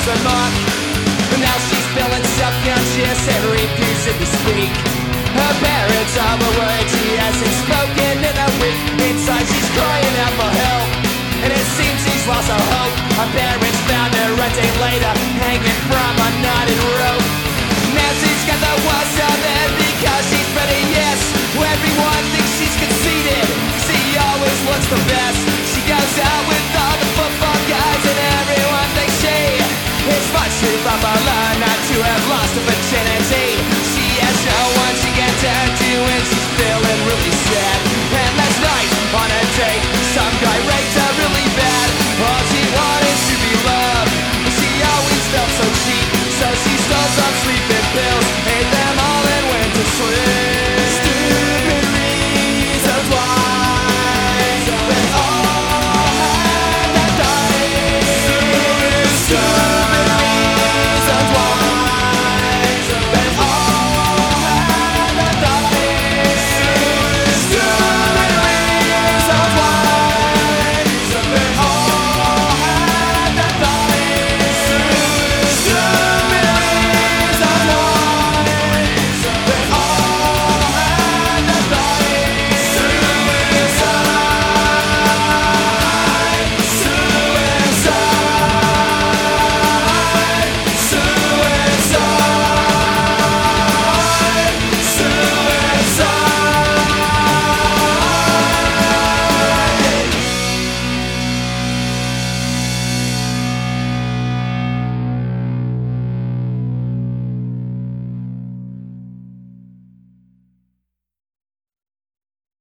was a mock. And now she's feeling self-conscious and refusing to speak. Her parents are the